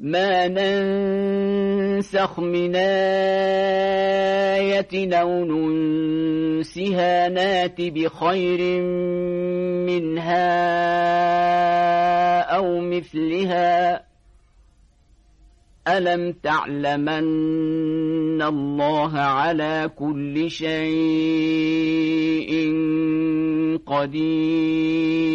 ما ننسخ من آية أو ننسها نات بخير منها أو مثلها ألم تعلمن الله على كل شيء قدير